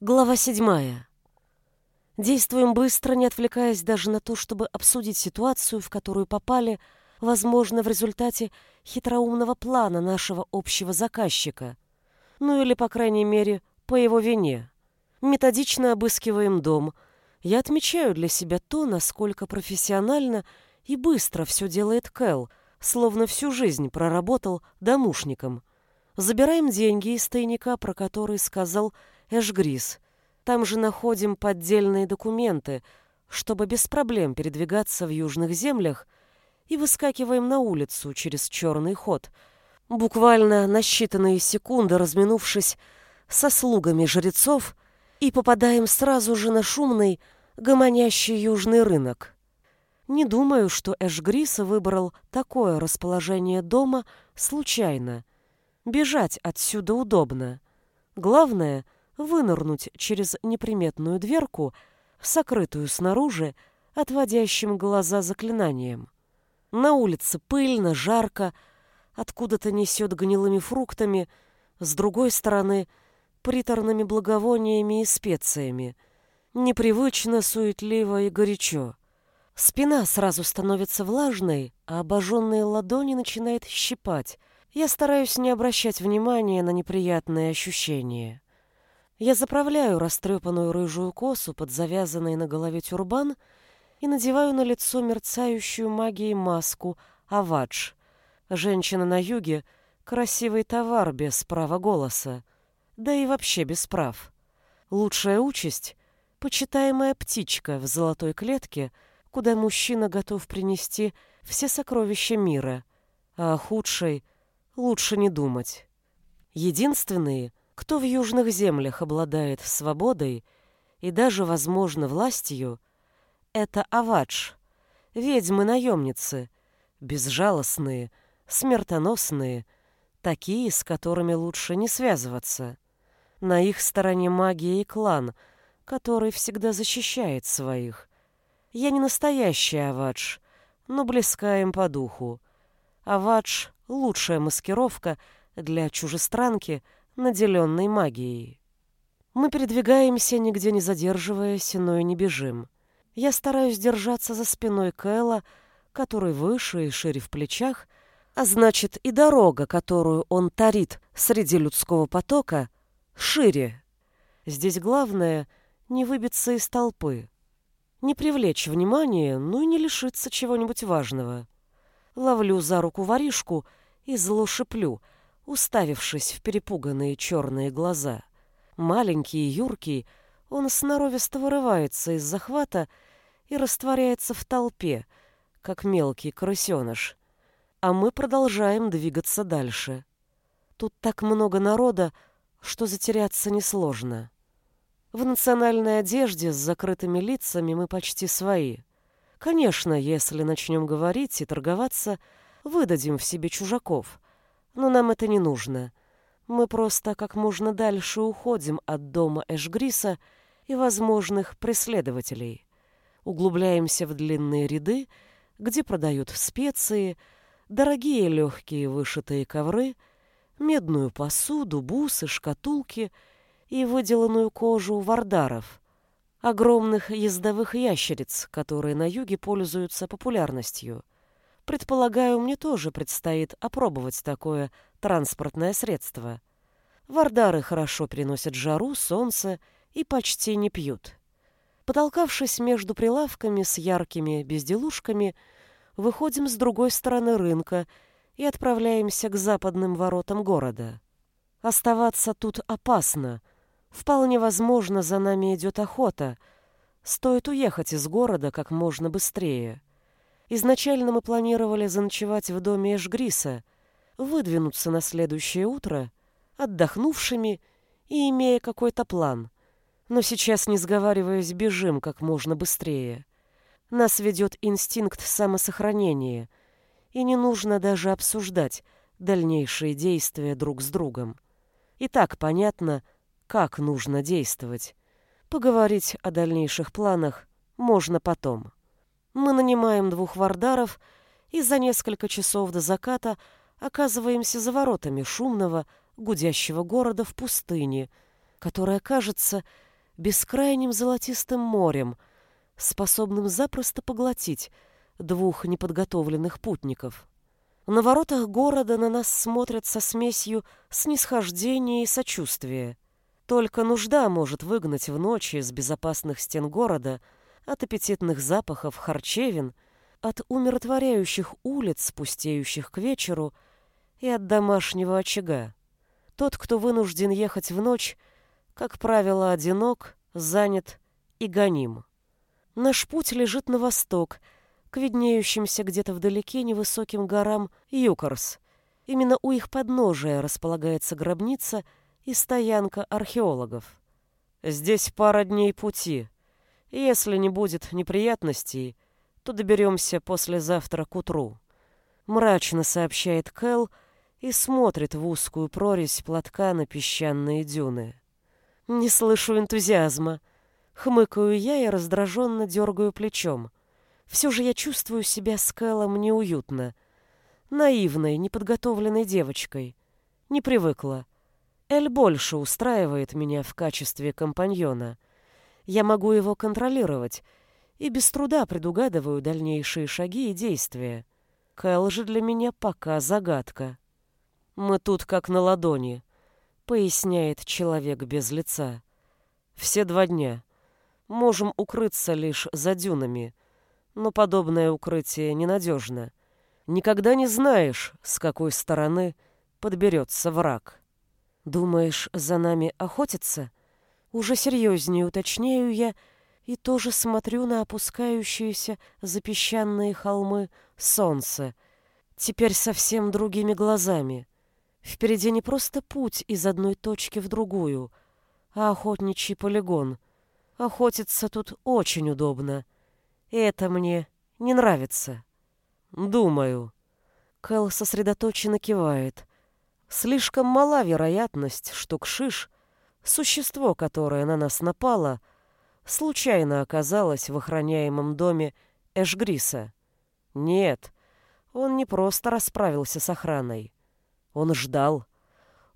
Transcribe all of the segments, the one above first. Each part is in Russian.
Глава седьмая. Действуем быстро, не отвлекаясь даже на то, чтобы обсудить ситуацию, в которую попали, возможно, в результате хитроумного плана нашего общего заказчика. Ну или, по крайней мере, по его вине. Методично обыскиваем дом. Я отмечаю для себя то, насколько профессионально и быстро все делает Кэл, словно всю жизнь проработал домушником. Забираем деньги из тайника, про который сказал Эшгрис. Там же находим поддельные документы, чтобы без проблем передвигаться в южных землях, и выскакиваем на улицу через черный ход, буквально на считанные секунды разминувшись со слугами жрецов, и попадаем сразу же на шумный, гомонящий южный рынок. Не думаю, что Эшгрис выбрал такое расположение дома случайно. Бежать отсюда удобно. Главное — вынырнуть через неприметную дверку, сокрытую снаружи, отводящим глаза заклинанием. На улице пыльно, жарко, откуда-то несет гнилыми фруктами, с другой стороны — приторными благовониями и специями. Непривычно, суетливо и горячо. Спина сразу становится влажной, а обожженные ладони начинает щипать. Я стараюсь не обращать внимания на неприятные ощущения. Я заправляю растрепанную рыжую косу под завязанный на голове тюрбан и надеваю на лицо мерцающую магией маску Авадж. Женщина на юге — красивый товар без права голоса, да и вообще без прав. Лучшая участь — почитаемая птичка в золотой клетке, куда мужчина готов принести все сокровища мира, а о худшей лучше не думать. Единственные — кто в южных землях обладает свободой и даже, возможно, властью, это Авадж, ведьмы-наемницы, безжалостные, смертоносные, такие, с которыми лучше не связываться. На их стороне магия и клан, который всегда защищает своих. Я не настоящий Авадж, но близка им по духу. Авадж — лучшая маскировка для чужестранки — наделенной магией. Мы передвигаемся, нигде не задерживаясь, но и не бежим. Я стараюсь держаться за спиной Кэла, который выше и шире в плечах, а значит и дорога, которую он тарит среди людского потока, шире. Здесь главное — не выбиться из толпы, не привлечь внимание, ну и не лишиться чего-нибудь важного. Ловлю за руку воришку и зло шиплю — уставившись в перепуганные черные глаза. Маленький и юркий, он сноровисто вырывается из захвата и растворяется в толпе, как мелкий крысеныш. А мы продолжаем двигаться дальше. Тут так много народа, что затеряться несложно. В национальной одежде с закрытыми лицами мы почти свои. Конечно, если начнем говорить и торговаться, выдадим в себе чужаков — но нам это не нужно. Мы просто как можно дальше уходим от дома Эшгриса и возможных преследователей. Углубляемся в длинные ряды, где продают специи, дорогие легкие вышитые ковры, медную посуду, бусы, шкатулки и выделанную кожу вардаров, огромных ездовых ящериц, которые на юге пользуются популярностью – Предполагаю, мне тоже предстоит опробовать такое транспортное средство. Вардары хорошо переносят жару, солнце и почти не пьют. Потолкавшись между прилавками с яркими безделушками, выходим с другой стороны рынка и отправляемся к западным воротам города. Оставаться тут опасно. Вполне возможно, за нами идет охота. Стоит уехать из города как можно быстрее. Изначально мы планировали заночевать в доме Эшгриса, выдвинуться на следующее утро, отдохнувшими и имея какой-то план. Но сейчас, не сговариваясь, бежим как можно быстрее. Нас ведет инстинкт самосохранения, и не нужно даже обсуждать дальнейшие действия друг с другом. И так понятно, как нужно действовать. Поговорить о дальнейших планах можно потом. Мы нанимаем двух вардаров и за несколько часов до заката оказываемся за воротами шумного, гудящего города в пустыне, которая, кажется, бескрайним золотистым морем, способным запросто поглотить двух неподготовленных путников. На воротах города на нас смотрят со смесью снисхождения и сочувствия. Только нужда может выгнать в ночи из безопасных стен города от аппетитных запахов харчевин, от умиротворяющих улиц, пустеющих к вечеру, и от домашнего очага. Тот, кто вынужден ехать в ночь, как правило, одинок, занят и гоним. Наш путь лежит на восток — к виднеющимся где-то вдалеке невысоким горам Юкорс. Именно у их подножия располагается гробница и стоянка археологов. Здесь пара дней пути. Если не будет неприятностей, то доберемся послезавтра к утру. Мрачно сообщает Кэл и смотрит в узкую прорезь платка на песчаные дюны. Не слышу энтузиазма. Хмыкаю я и раздраженно дергаю плечом. Все же я чувствую себя с Кэллом неуютно. Наивной, неподготовленной девочкой. Не привыкла. Эль больше устраивает меня в качестве компаньона. Я могу его контролировать и без труда предугадываю дальнейшие шаги и действия. Кэл же для меня пока загадка. «Мы тут как на ладони», — поясняет человек без лица. «Все два дня. Можем укрыться лишь за дюнами» но подобное укрытие ненадежно. Никогда не знаешь, с какой стороны подберется враг. Думаешь, за нами охотятся? Уже серьезнее уточняю я и тоже смотрю на опускающиеся за песчаные холмы солнце. Теперь совсем другими глазами. Впереди не просто путь из одной точки в другую, а охотничий полигон. Охотиться тут очень удобно — это мне не нравится. Думаю. Кэл сосредоточенно кивает. Слишком мала вероятность, что Кшиш, существо, которое на нас напало, случайно оказалось в охраняемом доме Эшгриса. Нет, он не просто расправился с охраной. Он ждал.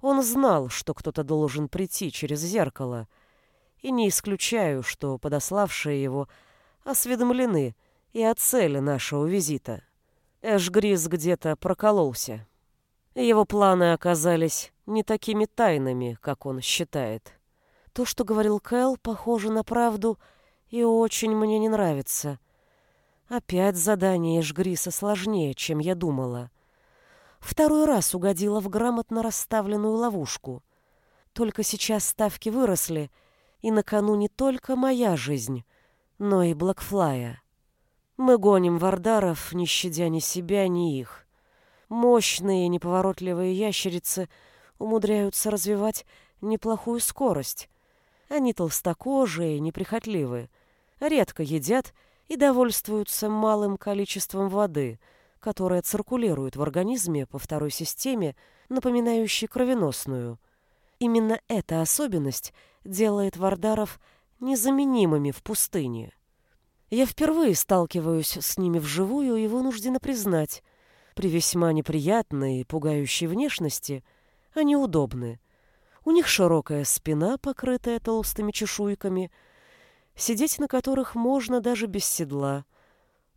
Он знал, что кто-то должен прийти через зеркало, и не исключаю, что подославшие его — осведомлены и о цели нашего визита. Эшгрис где-то прокололся. Его планы оказались не такими тайными, как он считает. То, что говорил Кэл, похоже на правду и очень мне не нравится. Опять задание Эшгриса сложнее, чем я думала. Второй раз угодила в грамотно расставленную ловушку. Только сейчас ставки выросли, и на кону не только моя жизнь, но и Блэкфлая. Мы гоним вардаров, не щадя ни себя, ни их. Мощные неповоротливые ящерицы умудряются развивать неплохую скорость. Они толстокожие, неприхотливые, редко едят и довольствуются малым количеством воды, которая циркулирует в организме по второй системе, напоминающей кровеносную. Именно эта особенность делает вардаров незаменимыми в пустыне. Я впервые сталкиваюсь с ними вживую и вынуждена признать, при весьма неприятной и пугающей внешности они удобны. У них широкая спина, покрытая толстыми чешуйками, сидеть на которых можно даже без седла,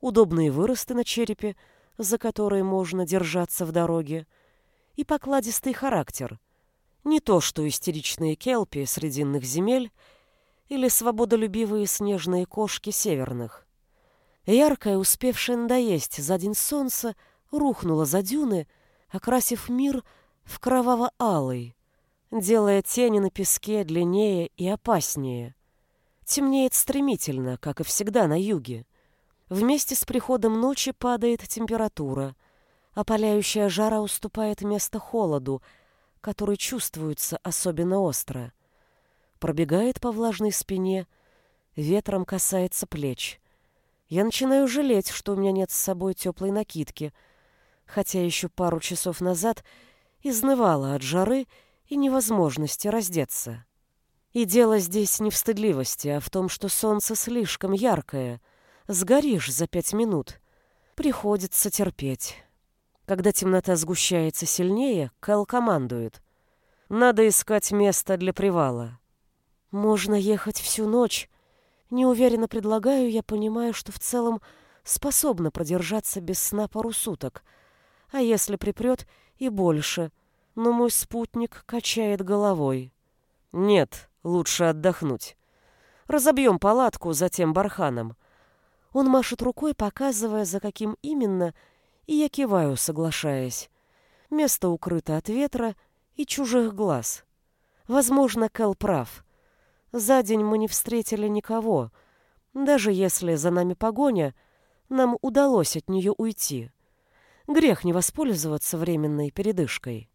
удобные выросты на черепе, за которые можно держаться в дороге, и покладистый характер. Не то что истеричные келпи срединных земель — или свободолюбивые снежные кошки северных. Яркое, успевшее надоесть за день солнца, рухнуло за дюны, окрасив мир в кроваво-алый, делая тени на песке длиннее и опаснее. Темнеет стремительно, как и всегда на юге. Вместе с приходом ночи падает температура, опаляющая жара уступает место холоду, который чувствуется особенно остро пробегает по влажной спине, ветром касается плеч. Я начинаю жалеть, что у меня нет с собой теплой накидки, хотя еще пару часов назад изнывала от жары и невозможности раздеться. И дело здесь не в стыдливости, а в том, что солнце слишком яркое. Сгоришь за пять минут. Приходится терпеть. Когда темнота сгущается сильнее, Кэл командует. Надо искать место для привала. Можно ехать всю ночь. Неуверенно предлагаю, я понимаю, что в целом способна продержаться без сна пару суток. А если припрет, и больше. Но мой спутник качает головой. Нет, лучше отдохнуть. Разобьем палатку за тем барханом. Он машет рукой, показывая, за каким именно, и я киваю, соглашаясь. Место укрыто от ветра и чужих глаз. Возможно, Кэл прав. За день мы не встретили никого. Даже если за нами погоня, нам удалось от нее уйти. Грех не воспользоваться временной передышкой.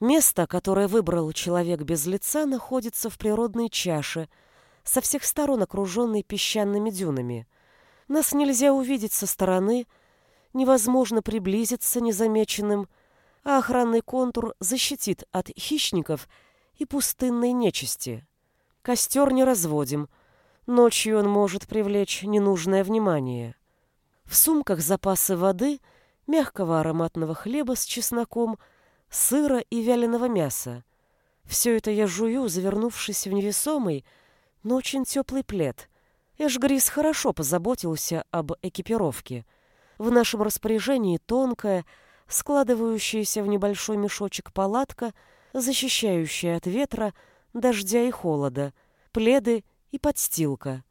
Место, которое выбрал человек без лица, находится в природной чаше, со всех сторон окруженной песчаными дюнами. Нас нельзя увидеть со стороны, невозможно приблизиться незамеченным, а охранный контур защитит от хищников и пустынной нечисти. Костер не разводим. Ночью он может привлечь ненужное внимание. В сумках запасы воды, мягкого ароматного хлеба с чесноком, сыра и вяленого мяса. Все это я жую, завернувшись в невесомый, но очень теплый плед. Эшгрис хорошо позаботился об экипировке. В нашем распоряжении тонкая, складывающаяся в небольшой мешочек палатка, защищающая от ветра, дождя и холода, пледы и подстилка.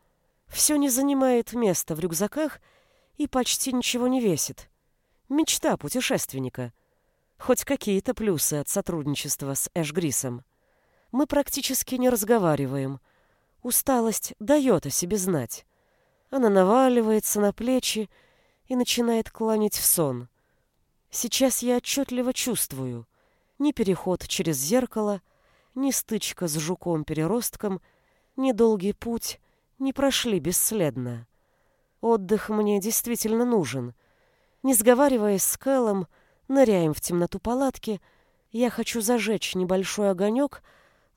Все не занимает места в рюкзаках и почти ничего не весит. Мечта путешественника. Хоть какие-то плюсы от сотрудничества с Эшгрисом. Мы практически не разговариваем. Усталость дает о себе знать. Она наваливается на плечи и начинает клонить в сон. Сейчас я отчетливо чувствую. Ни переход через зеркало, ни стычка с жуком-переростком, ни долгий путь не прошли бесследно. Отдых мне действительно нужен. Не сговариваясь с Кэллом, ныряем в темноту палатки. Я хочу зажечь небольшой огонек,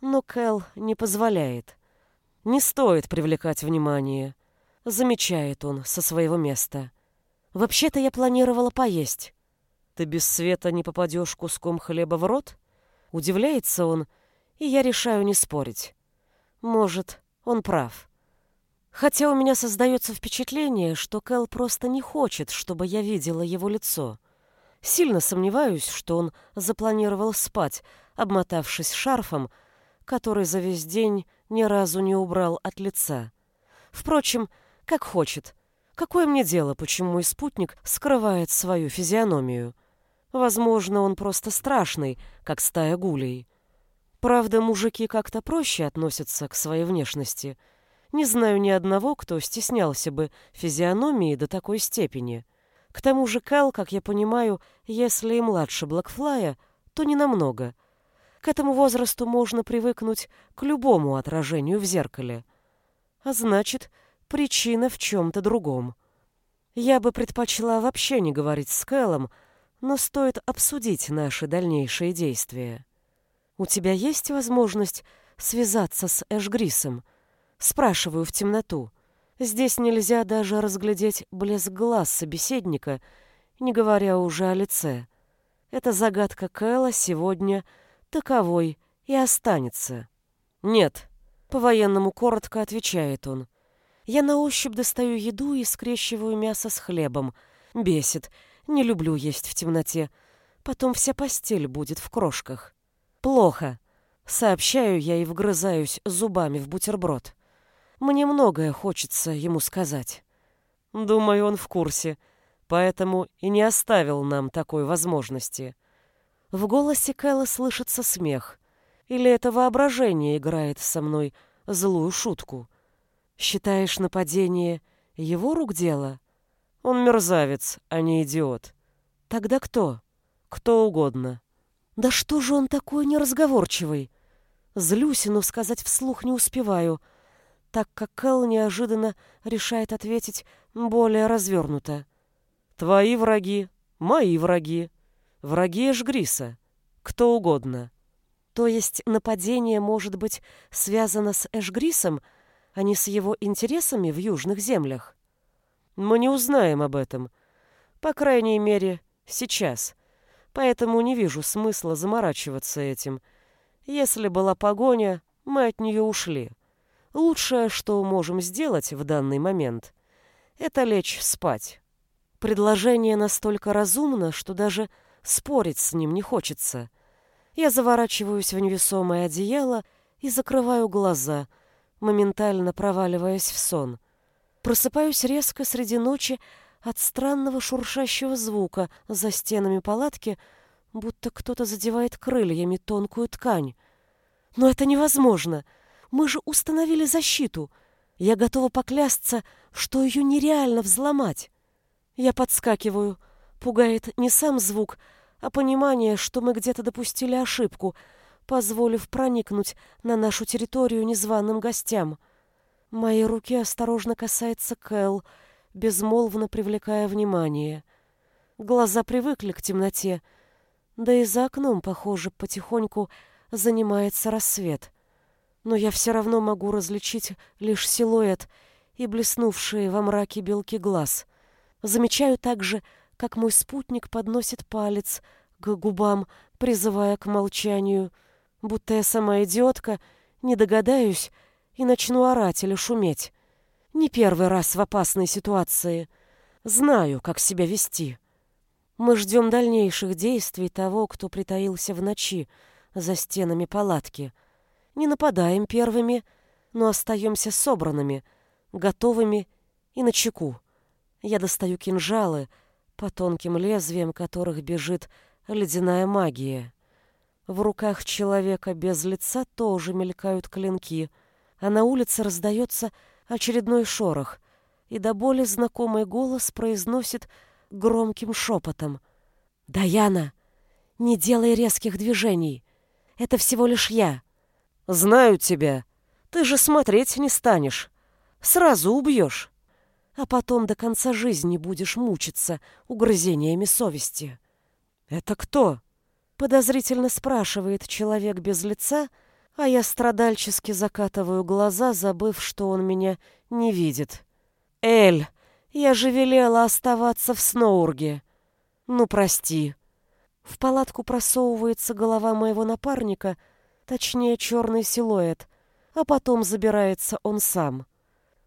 но Кэл не позволяет. Не стоит привлекать внимание, замечает он со своего места. Вообще-то я планировала поесть. Ты без света не попадешь куском хлеба в рот? Удивляется он, и я решаю не спорить. Может, он прав. Хотя у меня создается впечатление, что Кэл просто не хочет, чтобы я видела его лицо. Сильно сомневаюсь, что он запланировал спать, обмотавшись шарфом, который за весь день ни разу не убрал от лица. Впрочем, как хочет. Какое мне дело, почему мой спутник скрывает свою физиономию? Возможно, он просто страшный, как стая гулей. Правда, мужики как-то проще относятся к своей внешности. Не знаю ни одного, кто стеснялся бы физиономии до такой степени. К тому же Кэл, как я понимаю, если и младше Блэкфлая, то не намного. К этому возрасту можно привыкнуть к любому отражению в зеркале. А значит, причина в чем-то другом. Я бы предпочла вообще не говорить с Кэлом, но стоит обсудить наши дальнейшие действия. «У тебя есть возможность связаться с Эшгрисом?» Спрашиваю в темноту. Здесь нельзя даже разглядеть блеск глаз собеседника, не говоря уже о лице. Эта загадка Кэла сегодня таковой и останется. «Нет», — по-военному коротко отвечает он. Я на ощупь достаю еду и скрещиваю мясо с хлебом. Бесит. Не люблю есть в темноте. Потом вся постель будет в крошках. Плохо. Сообщаю я и вгрызаюсь зубами в бутерброд. Мне многое хочется ему сказать. Думаю, он в курсе, поэтому и не оставил нам такой возможности. В голосе Кэлла слышится смех. Или это воображение играет со мной злую шутку? Считаешь нападение его рук дело? Он мерзавец, а не идиот. Тогда кто? Кто угодно. Да что же он такой неразговорчивый? Злюсь, но сказать вслух не успеваю, так как Кэл неожиданно решает ответить более развернуто. Твои враги, мои враги, враги Эшгриса, кто угодно. То есть нападение может быть связано с Эшгрисом, а не с его интересами в южных землях? Мы не узнаем об этом. По крайней мере, сейчас поэтому не вижу смысла заморачиваться этим. Если была погоня, мы от нее ушли. Лучшее, что можем сделать в данный момент, это лечь спать. Предложение настолько разумно, что даже спорить с ним не хочется. Я заворачиваюсь в невесомое одеяло и закрываю глаза, моментально проваливаясь в сон. Просыпаюсь резко среди ночи от странного шуршащего звука за стенами палатки, будто кто-то задевает крыльями тонкую ткань. Но это невозможно. Мы же установили защиту. Я готова поклясться, что ее нереально взломать. Я подскакиваю. Пугает не сам звук, а понимание, что мы где-то допустили ошибку, позволив проникнуть на нашу территорию незваным гостям. Мои руки осторожно касается Кэл, безмолвно привлекая внимание. Глаза привыкли к темноте, да и за окном, похоже, потихоньку занимается рассвет. Но я все равно могу различить лишь силуэт и блеснувшие во мраке белки глаз. Замечаю также, как мой спутник подносит палец к губам, призывая к молчанию, будто я сама идиотка, не догадаюсь и начну орать или шуметь. Не первый раз в опасной ситуации. Знаю, как себя вести. Мы ждем дальнейших действий того, кто притаился в ночи за стенами палатки. Не нападаем первыми, но остаемся собранными, готовыми и начеку. Я достаю кинжалы, по тонким лезвиям которых бежит ледяная магия. В руках человека без лица тоже мелькают клинки, а на улице раздается очередной шорох, и до боли знакомый голос произносит громким шепотом. «Даяна, не делай резких движений. Это всего лишь я». «Знаю тебя. Ты же смотреть не станешь. Сразу убьешь. А потом до конца жизни будешь мучиться угрызениями совести». «Это кто?» Подозрительно спрашивает человек без лица, а я страдальчески закатываю глаза, забыв, что он меня не видит. «Эль, я же велела оставаться в Сноурге. Ну, прости». В палатку просовывается голова моего напарника, точнее, черный силуэт, а потом забирается он сам.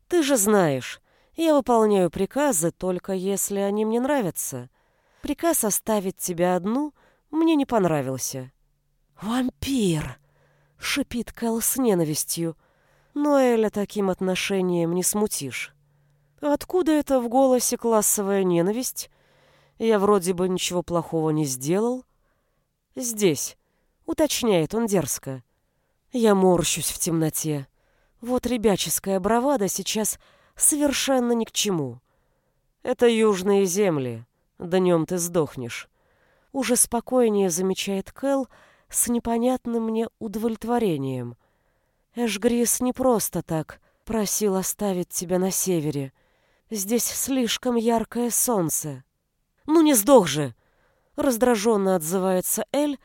«Ты же знаешь, я выполняю приказы, только если они мне нравятся. Приказ оставить тебя одну мне не понравился». «Вампир!» шипит Кэл с ненавистью. Но Эля таким отношением не смутишь. Откуда это в голосе классовая ненависть? Я вроде бы ничего плохого не сделал. Здесь, уточняет он дерзко. Я морщусь в темноте. Вот ребяческая бравада сейчас совершенно ни к чему. Это южные земли. Днем ты сдохнешь. Уже спокойнее замечает Кэл, с непонятным мне удовлетворением. Эшгрис не просто так просил оставить тебя на севере. Здесь слишком яркое солнце. Ну не сдох же! Раздраженно отзывается Эль,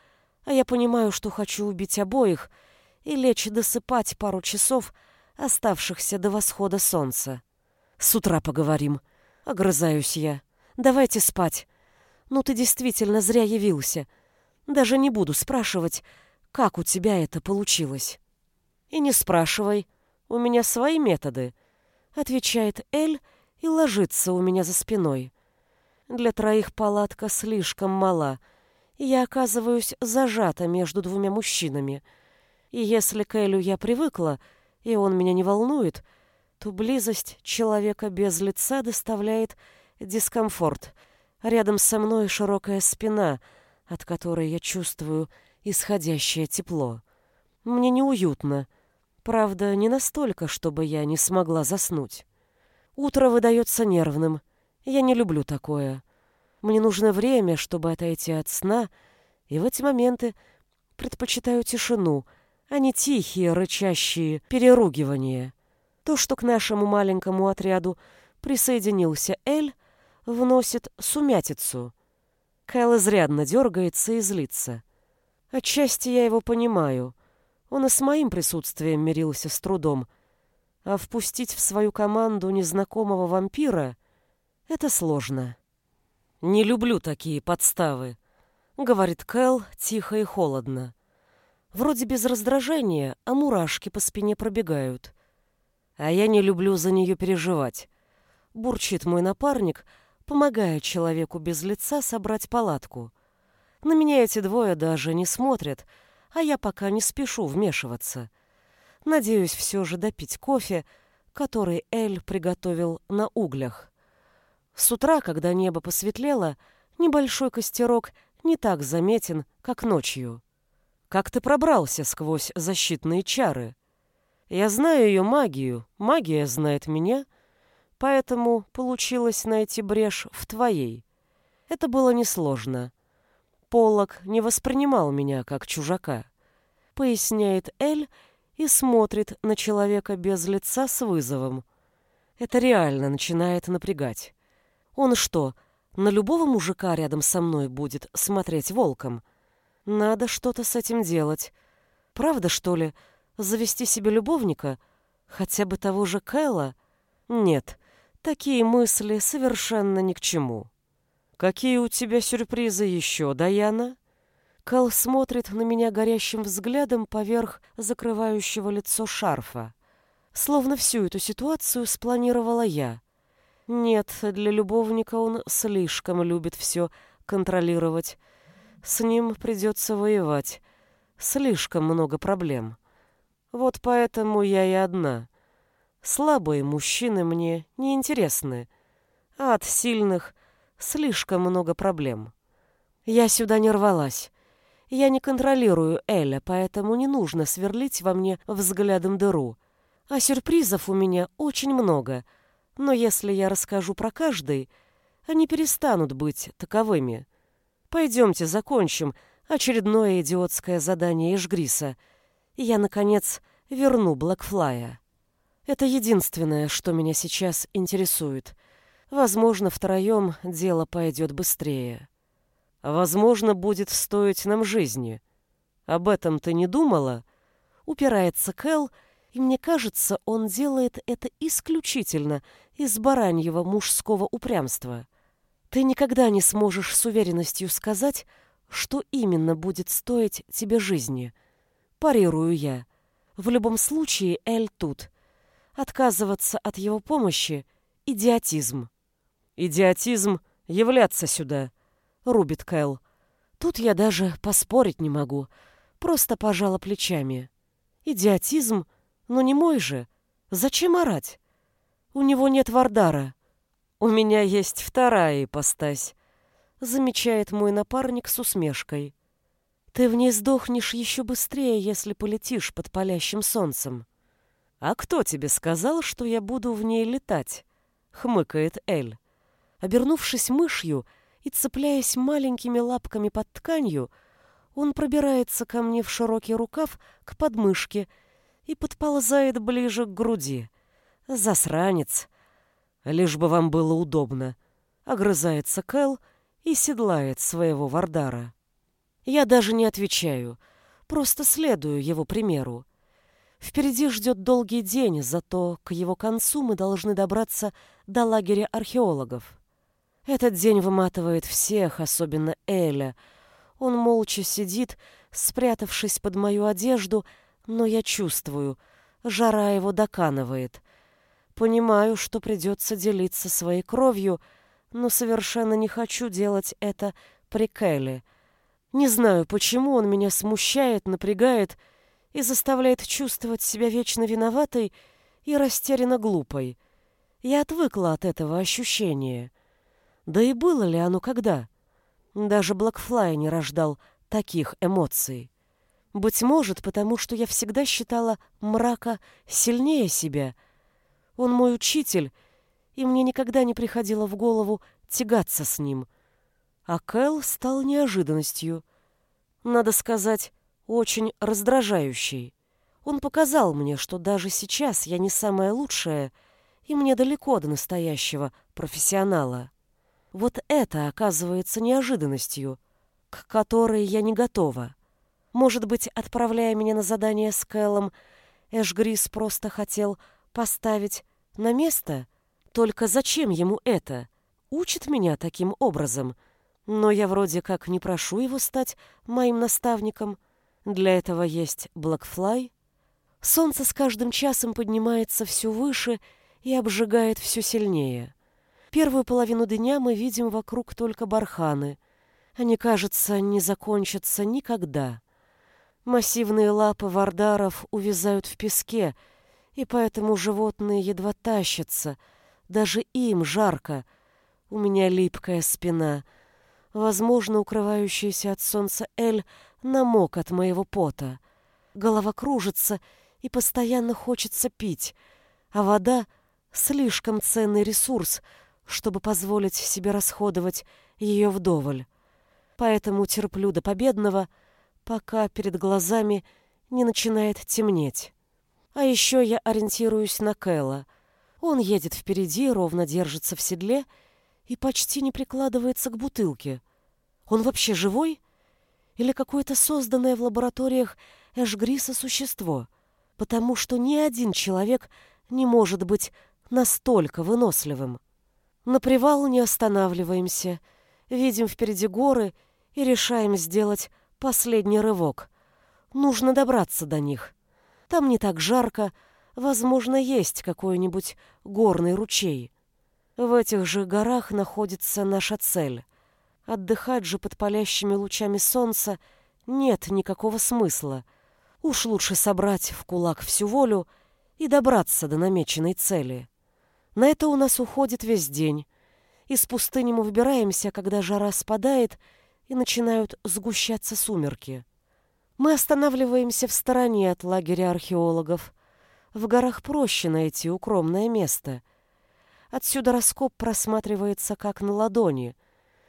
а я понимаю, что хочу убить обоих и лечь досыпать пару часов, оставшихся до восхода солнца. С утра поговорим. Огрызаюсь я. Давайте спать. Ну ты действительно зря явился. Даже не буду спрашивать, как у тебя это получилось. И не спрашивай, у меня свои методы, отвечает Эль и ложится у меня за спиной. Для троих палатка слишком мала, я оказываюсь зажата между двумя мужчинами. И если к Элю я привыкла, и он меня не волнует, то близость человека без лица доставляет дискомфорт. Рядом со мной широкая спина — от которой я чувствую исходящее тепло. Мне неуютно. Правда, не настолько, чтобы я не смогла заснуть. Утро выдается нервным. Я не люблю такое. Мне нужно время, чтобы отойти от сна, и в эти моменты предпочитаю тишину, а не тихие, рычащие переругивания. То, что к нашему маленькому отряду присоединился Эль, вносит сумятицу. Кайл изрядно дергается и злится. Отчасти я его понимаю. Он и с моим присутствием мирился с трудом. А впустить в свою команду незнакомого вампира — это сложно. «Не люблю такие подставы», — говорит Кэл тихо и холодно. Вроде без раздражения, а мурашки по спине пробегают. А я не люблю за нее переживать. Бурчит мой напарник, помогая человеку без лица собрать палатку. На меня эти двое даже не смотрят, а я пока не спешу вмешиваться. Надеюсь все же допить кофе, который Эль приготовил на углях. С утра, когда небо посветлело, небольшой костерок не так заметен, как ночью. Как ты пробрался сквозь защитные чары? Я знаю ее магию, магия знает меня, поэтому получилось найти брешь в твоей. Это было несложно. Полок не воспринимал меня как чужака, поясняет Эль и смотрит на человека без лица с вызовом. Это реально начинает напрягать. Он что, на любого мужика рядом со мной будет смотреть волком? Надо что-то с этим делать. Правда, что ли, завести себе любовника? Хотя бы того же Кэла? Нет, такие мысли совершенно ни к чему. «Какие у тебя сюрпризы еще, Даяна?» Кэл смотрит на меня горящим взглядом поверх закрывающего лицо шарфа. Словно всю эту ситуацию спланировала я. Нет, для любовника он слишком любит все контролировать. С ним придется воевать. Слишком много проблем. Вот поэтому я и одна. Слабые мужчины мне не интересны, а от сильных слишком много проблем. Я сюда не рвалась. Я не контролирую Эля, поэтому не нужно сверлить во мне взглядом дыру. А сюрпризов у меня очень много. Но если я расскажу про каждый, они перестанут быть таковыми. Пойдемте закончим очередное идиотское задание Ишгриса. И я, наконец, верну Блэкфлая. Это единственное, что меня сейчас интересует. Возможно, втроем дело пойдет быстрее. Возможно, будет стоить нам жизни. Об этом ты не думала? Упирается Кэл, и мне кажется, он делает это исключительно из бараньего мужского упрямства. Ты никогда не сможешь с уверенностью сказать, что именно будет стоить тебе жизни. Парирую я. В любом случае Эль тут. Отказываться от его помощи — идиотизм. Идиотизм — являться сюда — рубит Кэл. Тут я даже поспорить не могу. Просто пожала плечами. Идиотизм, но не мой же. Зачем орать? У него нет Вардара. У меня есть вторая ипостась, замечает мой напарник с усмешкой. Ты в ней сдохнешь еще быстрее, если полетишь под палящим солнцем. А кто тебе сказал, что я буду в ней летать? хмыкает Эль. Обернувшись мышью, и, цепляясь маленькими лапками под тканью, он пробирается ко мне в широкий рукав к подмышке и подползает ближе к груди. Засранец. Лишь бы вам было удобно. Огрызается Кэл и седлает своего Вардара. Я даже не отвечаю, просто следую его примеру. Впереди ждет долгий день, зато к его концу мы должны добраться до лагеря археологов. Этот день выматывает всех, особенно Эля. Он молча сидит, спрятавшись под мою одежду, но я чувствую, жара его доканывает. Понимаю, что придется делиться своей кровью, но совершенно не хочу делать это при Кэле. Не знаю, почему он меня смущает, напрягает и заставляет чувствовать себя вечно виноватой и растерянно глупой. Я отвыкла от этого ощущения. Да и было ли оно когда? Даже Блэкфлай не рождал таких эмоций. Быть может, потому что я всегда считала мрака сильнее себя. Он мой учитель, и мне никогда не приходило в голову тягаться с ним. А Кэл стал неожиданностью. Надо сказать, очень раздражающей. Он показал мне, что даже сейчас я не самая лучшая, и мне далеко до настоящего профессионала. Вот это оказывается неожиданностью, к которой я не готова. Может быть, отправляя меня на задание с Кэллом, Эшгрис просто хотел поставить на место? Только зачем ему это? Учит меня таким образом. Но я вроде как не прошу его стать моим наставником. Для этого есть Блэкфлай. Солнце с каждым часом поднимается все выше и обжигает все сильнее. Первую половину дня мы видим вокруг только барханы. Они, кажется, не закончатся никогда. Массивные лапы вардаров увязают в песке, и поэтому животные едва тащатся. Даже им жарко. У меня липкая спина. Возможно, укрывающийся от солнца Эль намок от моего пота. Голова кружится, и постоянно хочется пить, а вода — слишком ценный ресурс, чтобы позволить себе расходовать ее вдоволь. Поэтому терплю до победного, пока перед глазами не начинает темнеть. А еще я ориентируюсь на Кэлла. Он едет впереди, ровно держится в седле и почти не прикладывается к бутылке. Он вообще живой? Или какое-то созданное в лабораториях Эшгриса существо? Потому что ни один человек не может быть настолько выносливым. На привал не останавливаемся, видим впереди горы и решаем сделать последний рывок. Нужно добраться до них. Там не так жарко, возможно, есть какой-нибудь горный ручей. В этих же горах находится наша цель. Отдыхать же под палящими лучами солнца нет никакого смысла. Уж лучше собрать в кулак всю волю и добраться до намеченной цели. На это у нас уходит весь день. Из пустыни мы выбираемся, когда жара спадает и начинают сгущаться сумерки. Мы останавливаемся в стороне от лагеря археологов. В горах проще найти укромное место. Отсюда раскоп просматривается как на ладони —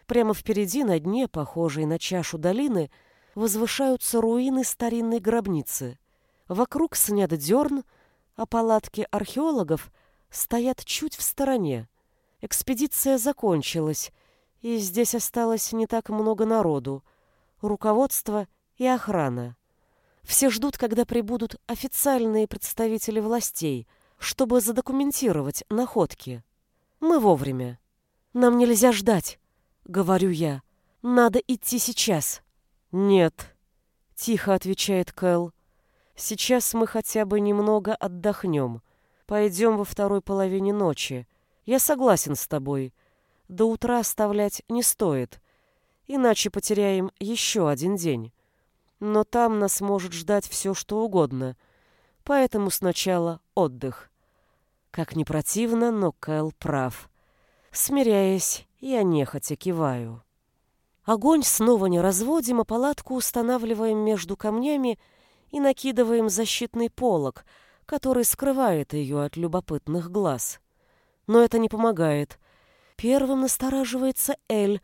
Прямо впереди, на дне, похожей на чашу долины, возвышаются руины старинной гробницы. Вокруг снят дерн, а палатки археологов стоят чуть в стороне. Экспедиция закончилась, и здесь осталось не так много народу, руководство и охрана. Все ждут, когда прибудут официальные представители властей, чтобы задокументировать находки. Мы вовремя. Нам нельзя ждать говорю я. Надо идти сейчас. Нет, тихо отвечает Кэл. Сейчас мы хотя бы немного отдохнем. Пойдем во второй половине ночи. Я согласен с тобой. До утра оставлять не стоит, иначе потеряем еще один день. Но там нас может ждать все, что угодно. Поэтому сначала отдых. Как ни противно, но Кэл прав. Смиряясь, я нехотя киваю. Огонь снова не разводим, а палатку устанавливаем между камнями и накидываем защитный полог, который скрывает ее от любопытных глаз. Но это не помогает. Первым настораживается Эль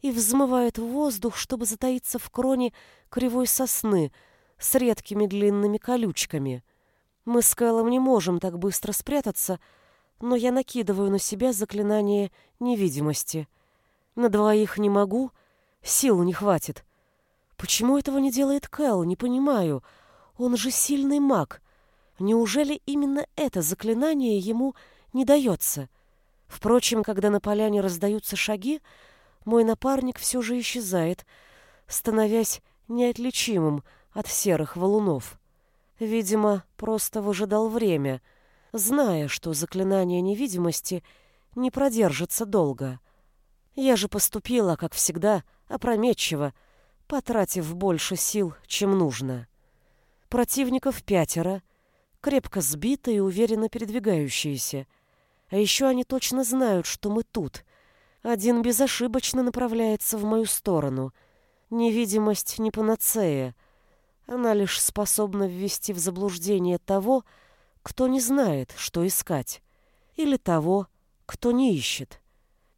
и взмывает в воздух, чтобы затаиться в кроне кривой сосны с редкими длинными колючками. Мы с Кэллом не можем так быстро спрятаться, но я накидываю на себя заклинание невидимости. На двоих не могу, сил не хватит. Почему этого не делает Кэл, не понимаю. Он же сильный маг. Неужели именно это заклинание ему не дается? Впрочем, когда на поляне раздаются шаги, мой напарник все же исчезает, становясь неотличимым от серых валунов. Видимо, просто выжидал время — зная, что заклинание невидимости не продержится долго. Я же поступила, как всегда, опрометчиво, потратив больше сил, чем нужно. Противников пятеро, крепко сбитые и уверенно передвигающиеся. А еще они точно знают, что мы тут. Один безошибочно направляется в мою сторону. Невидимость не панацея. Она лишь способна ввести в заблуждение того, кто не знает, что искать, или того, кто не ищет.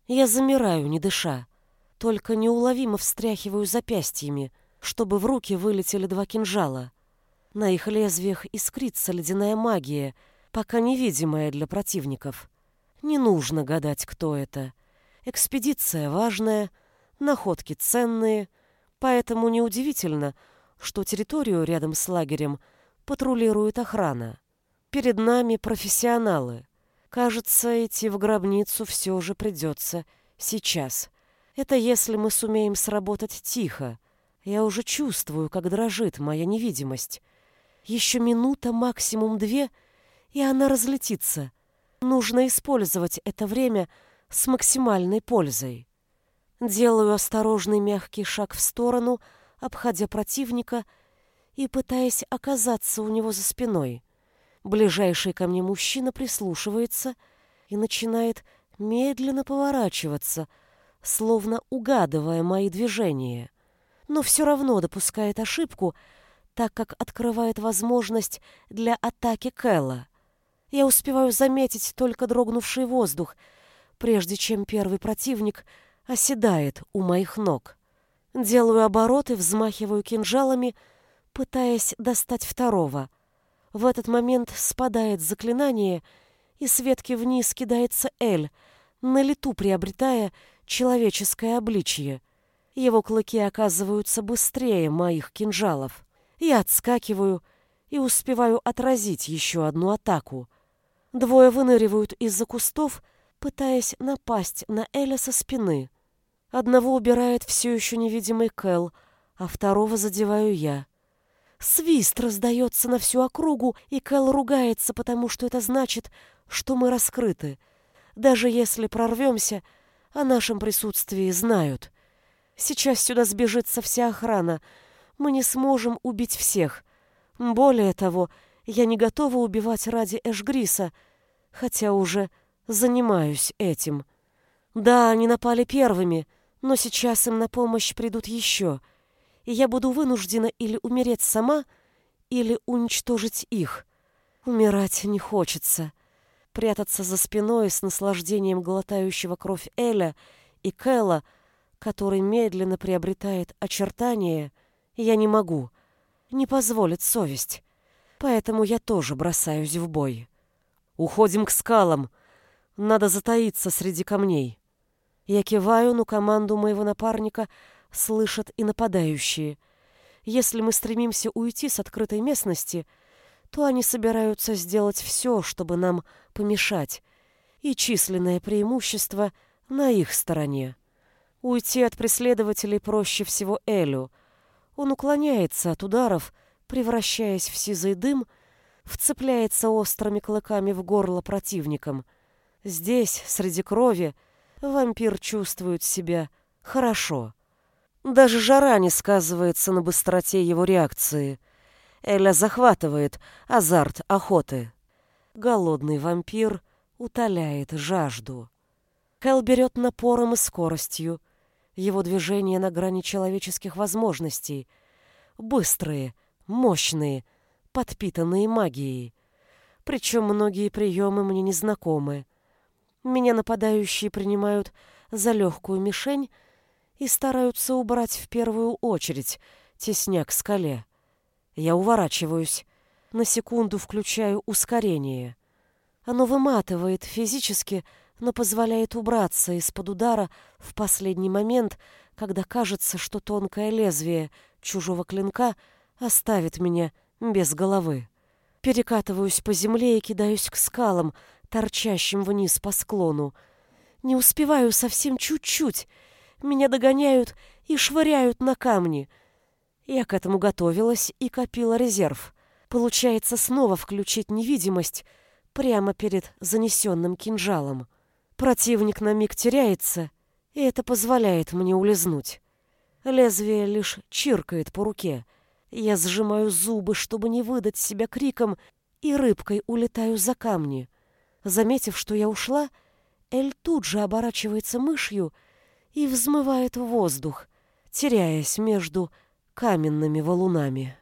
Я замираю, не дыша, только неуловимо встряхиваю запястьями, чтобы в руки вылетели два кинжала. На их лезвиях искрится ледяная магия, пока невидимая для противников. Не нужно гадать, кто это. Экспедиция важная, находки ценные, поэтому неудивительно, что территорию рядом с лагерем патрулирует охрана. Перед нами профессионалы. Кажется, идти в гробницу все же придется сейчас. Это если мы сумеем сработать тихо. Я уже чувствую, как дрожит моя невидимость. Еще минута, максимум две, и она разлетится. Нужно использовать это время с максимальной пользой. Делаю осторожный мягкий шаг в сторону, обходя противника и пытаясь оказаться у него за спиной. Ближайший ко мне мужчина прислушивается и начинает медленно поворачиваться, словно угадывая мои движения, но все равно допускает ошибку, так как открывает возможность для атаки Кэлла. Я успеваю заметить только дрогнувший воздух, прежде чем первый противник оседает у моих ног. Делаю обороты, взмахиваю кинжалами, пытаясь достать второго. В этот момент спадает заклинание, и с ветки вниз кидается Эль, на лету приобретая человеческое обличье. Его клыки оказываются быстрее моих кинжалов. Я отскакиваю и успеваю отразить еще одну атаку. Двое выныривают из-за кустов, пытаясь напасть на Эля со спины. Одного убирает все еще невидимый Кэл, а второго задеваю я. Свист раздается на всю округу, и Кэл ругается, потому что это значит, что мы раскрыты. Даже если прорвемся, о нашем присутствии знают. Сейчас сюда сбежится вся охрана. Мы не сможем убить всех. Более того, я не готова убивать ради Эшгриса, хотя уже занимаюсь этим. Да, они напали первыми, но сейчас им на помощь придут еще, и я буду вынуждена или умереть сама, или уничтожить их. Умирать не хочется. Прятаться за спиной с наслаждением глотающего кровь Эля и Кэла, который медленно приобретает очертания, я не могу. Не позволит совесть. Поэтому я тоже бросаюсь в бой. Уходим к скалам. Надо затаиться среди камней. Я киваю, но команду моего напарника слышат и нападающие. Если мы стремимся уйти с открытой местности — то они собираются сделать все, чтобы нам помешать, и численное преимущество на их стороне. Уйти от преследователей проще всего Элю. Он уклоняется от ударов, превращаясь в сизый дым, вцепляется острыми клыками в горло противникам. Здесь, среди крови, вампир чувствует себя хорошо. Даже жара не сказывается на быстроте его реакции — Эля захватывает азарт охоты. Голодный вампир утоляет жажду. Кэл берет напором и скоростью. Его движения на грани человеческих возможностей. Быстрые, мощные, подпитанные магией. Причем многие приемы мне незнакомы. Меня нападающие принимают за легкую мишень и стараются убрать в первую очередь, тесня к скале. Я уворачиваюсь. На секунду включаю ускорение. Оно выматывает физически, но позволяет убраться из-под удара в последний момент, когда кажется, что тонкое лезвие чужого клинка оставит меня без головы. Перекатываюсь по земле и кидаюсь к скалам, торчащим вниз по склону. Не успеваю совсем чуть-чуть. Меня догоняют и швыряют на камни — я к этому готовилась и копила резерв. Получается снова включить невидимость прямо перед занесенным кинжалом. Противник на миг теряется, и это позволяет мне улизнуть. Лезвие лишь чиркает по руке. Я сжимаю зубы, чтобы не выдать себя криком, и рыбкой улетаю за камни. Заметив, что я ушла, Эль тут же оборачивается мышью и взмывает в воздух, теряясь между каменными валунами.